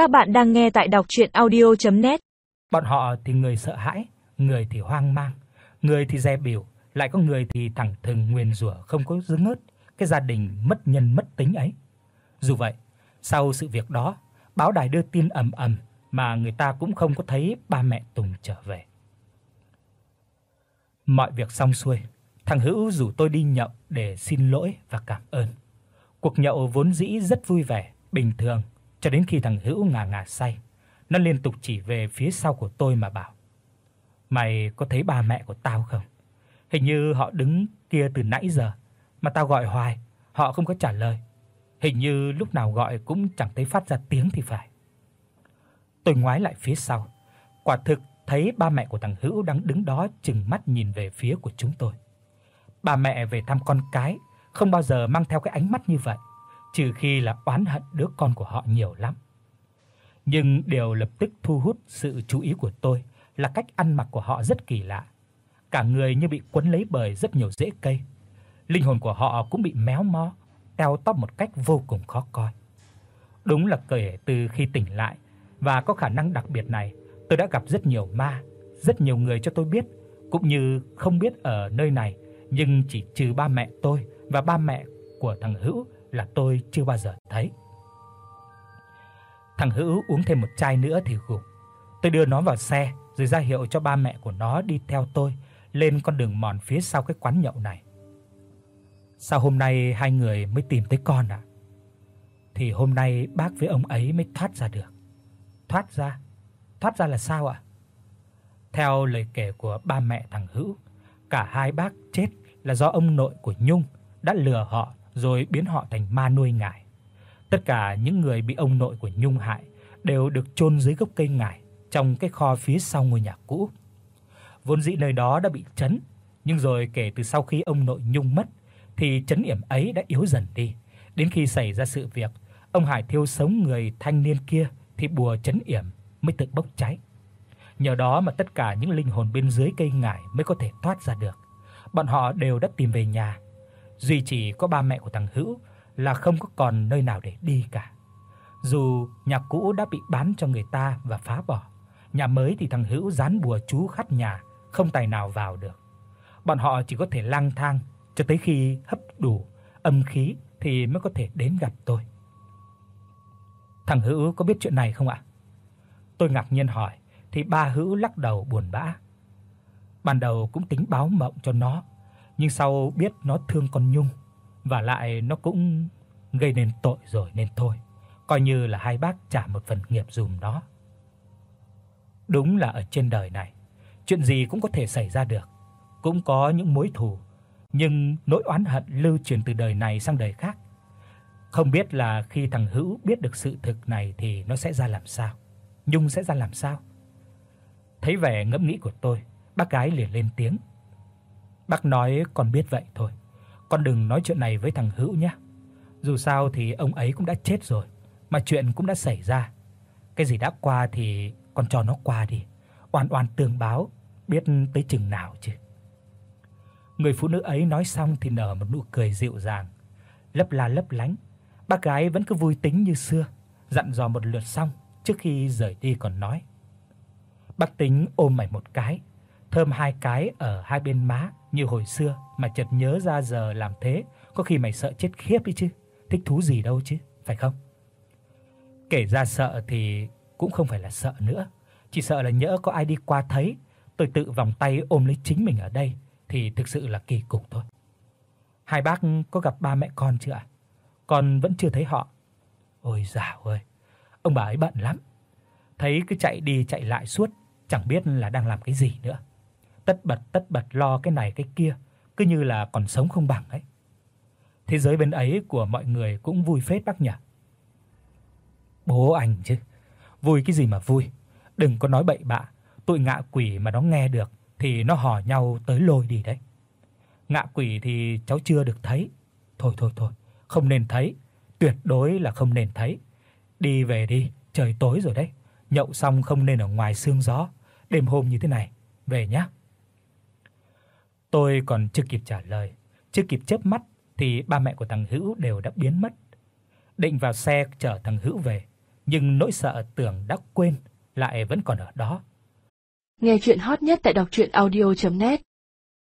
Các bạn đang nghe tại đọc docchuyenaudio.net. Bọn họ thì người sợ hãi, người thì hoang mang, người thì dè bỉu, lại có người thì thẳng thừng nguyền rủa không có dứng ngớt cái gia đình mất nhân mất tính ấy. Dù vậy, sau sự việc đó, báo đài đưa tin ầm ầm mà người ta cũng không có thấy ba mẹ Tùng trở về. Mọi việc xong xuôi, thằng Hữu rủ tôi đi nhậu để xin lỗi và cảm ơn. Cuộc nhậu vốn dĩ rất vui vẻ, bình thường, cho đến khi thằng Hữu ngà ngà say, nó liên tục chỉ về phía sau của tôi mà bảo: "Mày có thấy ba mẹ của tao không? Hình như họ đứng kia từ nãy giờ, mà tao gọi hoài, họ không có trả lời. Hình như lúc nào gọi cũng chẳng thấy phát ra tiếng thì phải." Tôi ngoái lại phía sau, quả thực thấy ba mẹ của thằng Hữu đang đứng đó trừng mắt nhìn về phía của chúng tôi. Ba mẹ về thăm con cái không bao giờ mang theo cái ánh mắt như vậy, trừ khi là oán hận đứa con của họ nhiều lắm. Nhưng điều lập tức thu hút sự chú ý của tôi là cách ăn mặc của họ rất kỳ lạ. Cả người như bị quấn lấy bởi rất nhiều rễ cây. Linh hồn của họ cũng bị méo mó, teo tóp một cách vô cùng khó coi. Đúng là kể từ khi tỉnh lại và có khả năng đặc biệt này, tôi đã gặp rất nhiều ma, rất nhiều người cho tôi biết, cũng như không biết ở nơi này, nhưng chỉ trừ ba mẹ tôi và ba mẹ của thằng Hữu là tôi chưa bao giờ thấy. Thằng Hữu uống thêm một chai nữa thì gục. Tôi đưa nó vào xe rồi ra hiệu cho ba mẹ của nó đi theo tôi lên con đường mòn phía sau cái quán nhậu này. Sao hôm nay hai người mới tìm tới con ạ? À? Thì hôm nay bác với ông ấy mới thoát ra được. Thoát ra? Thoát ra là sao ạ? Theo lời kể của ba mẹ thằng Hữu, cả hai bác chết là do ông nội của Nhung đã lừa họ rồi biến họ thành ma nuôi ngải. Tất cả những người bị ông nội của Nhung hại đều được chôn dưới gốc cây ngải trong cái kho phía sau ngôi nhà cũ. Vốn dĩ nơi đó đã bị chấn, nhưng rồi kể từ sau khi ông nội Nhung mất thì chấn yểm ấy đã yếu dần đi. Đến khi xảy ra sự việc, ông Hải thiêu sống người thanh niên kia thì bùa chấn yểm mới tự bốc cháy. Nhờ đó mà tất cả những linh hồn bên dưới cây ngải mới có thể thoát ra được. Bọn họ đều đã tìm về nhà. Duy chỉ có ba mẹ của thằng Hữu là không có còn nơi nào để đi cả. Dù nhà cũ đã bị bán cho người ta và phá bỏ, nhà mới thì thằng Hữu dán bùa chú khắp nhà, không tài nào vào được. Bọn họ chỉ có thể lang thang cho tới khi hấp đủ âm khí thì mới có thể đến gặp tôi. Thằng Hữu có biết chuyện này không ạ? Tôi ngạc nhiên hỏi thì ba Hữu lắc đầu buồn bã. Ban đầu cũng tính báo mộng cho nó, nhưng sau biết nó thương con Nhung và lại nó cũng gây nên tội rồi nên thôi, coi như là hai bác trả một phần nghiệp dùm nó. Đúng là ở trên đời này, chuyện gì cũng có thể xảy ra được, cũng có những mối thù, nhưng nỗi oán hận lưu truyền từ đời này sang đời khác. Không biết là khi thằng Hữu biết được sự thực này thì nó sẽ ra làm sao? Nhung sẽ ra làm sao? Thấy vẻ ngẫm nghĩ của tôi, bác gái liền lên tiếng. Bác nói con biết vậy thôi. Con đừng nói chuyện này với thằng Hữu nhé. Dù sao thì ông ấy cũng đã chết rồi, mà chuyện cũng đã xảy ra. Cái gì đã qua thì con cho nó qua đi. Oan oan tương báo, biết tới chừng nào chứ. Người phụ nữ ấy nói xong thì nở một nụ cười dịu dàng, lấp la lấp lánh. Bác gái vẫn cứ vui tính như xưa, dặn dò một lượt xong trước khi rời đi còn nói: Bác tính ôm mày một cái, thơm hai cái ở hai bên má như hồi xưa mà chợt nhớ ra giờ làm thế, có khi mày sợ chết khiếp đi chứ, thích thú gì đâu chứ, phải không? Kể ra sợ thì cũng không phải là sợ nữa, chỉ sợ là nhỡ có ai đi qua thấy, tôi tự vòng tay ôm lấy chính mình ở đây thì thực sự là kỳ cục thôi. Hai bác có gặp ba mẹ con chưa ạ? Con vẫn chưa thấy họ. Ôi dạo ơi, ông bà ấy bận lắm. Thấy cứ chạy đi chạy lại suốt, chẳng biết là đang làm cái gì nữa. Tất bật tất bật lo cái này cái kia, cứ như là còn sống không bằng ấy. Thế giới bên ấy của mọi người cũng vui phết bác nhỉ? Bố anh chứ. Vui cái gì mà vui, đừng có nói bậy bạ, tụi ngạ quỷ mà nó nghe được thì nó hò nhau tới lôi đi đấy. Ngạ quỷ thì cháu chưa được thấy. Thôi thôi thôi, không nên thấy, tuyệt đối là không nên thấy. Đi về đi, trời tối rồi đấy. Nhậu xong không nên ở ngoài sương gió, đêm hôm như thế này, về nhé. Tôi còn chưa kịp trả lời, chưa kịp chớp mắt thì ba mẹ của thằng Hữu đều đã biến mất. Định vào xe chở thằng Hữu về, nhưng nỗi sợ tưởng đã quên lại vẫn còn ở đó. Nghe truyện hot nhất tại doctruyenaudio.net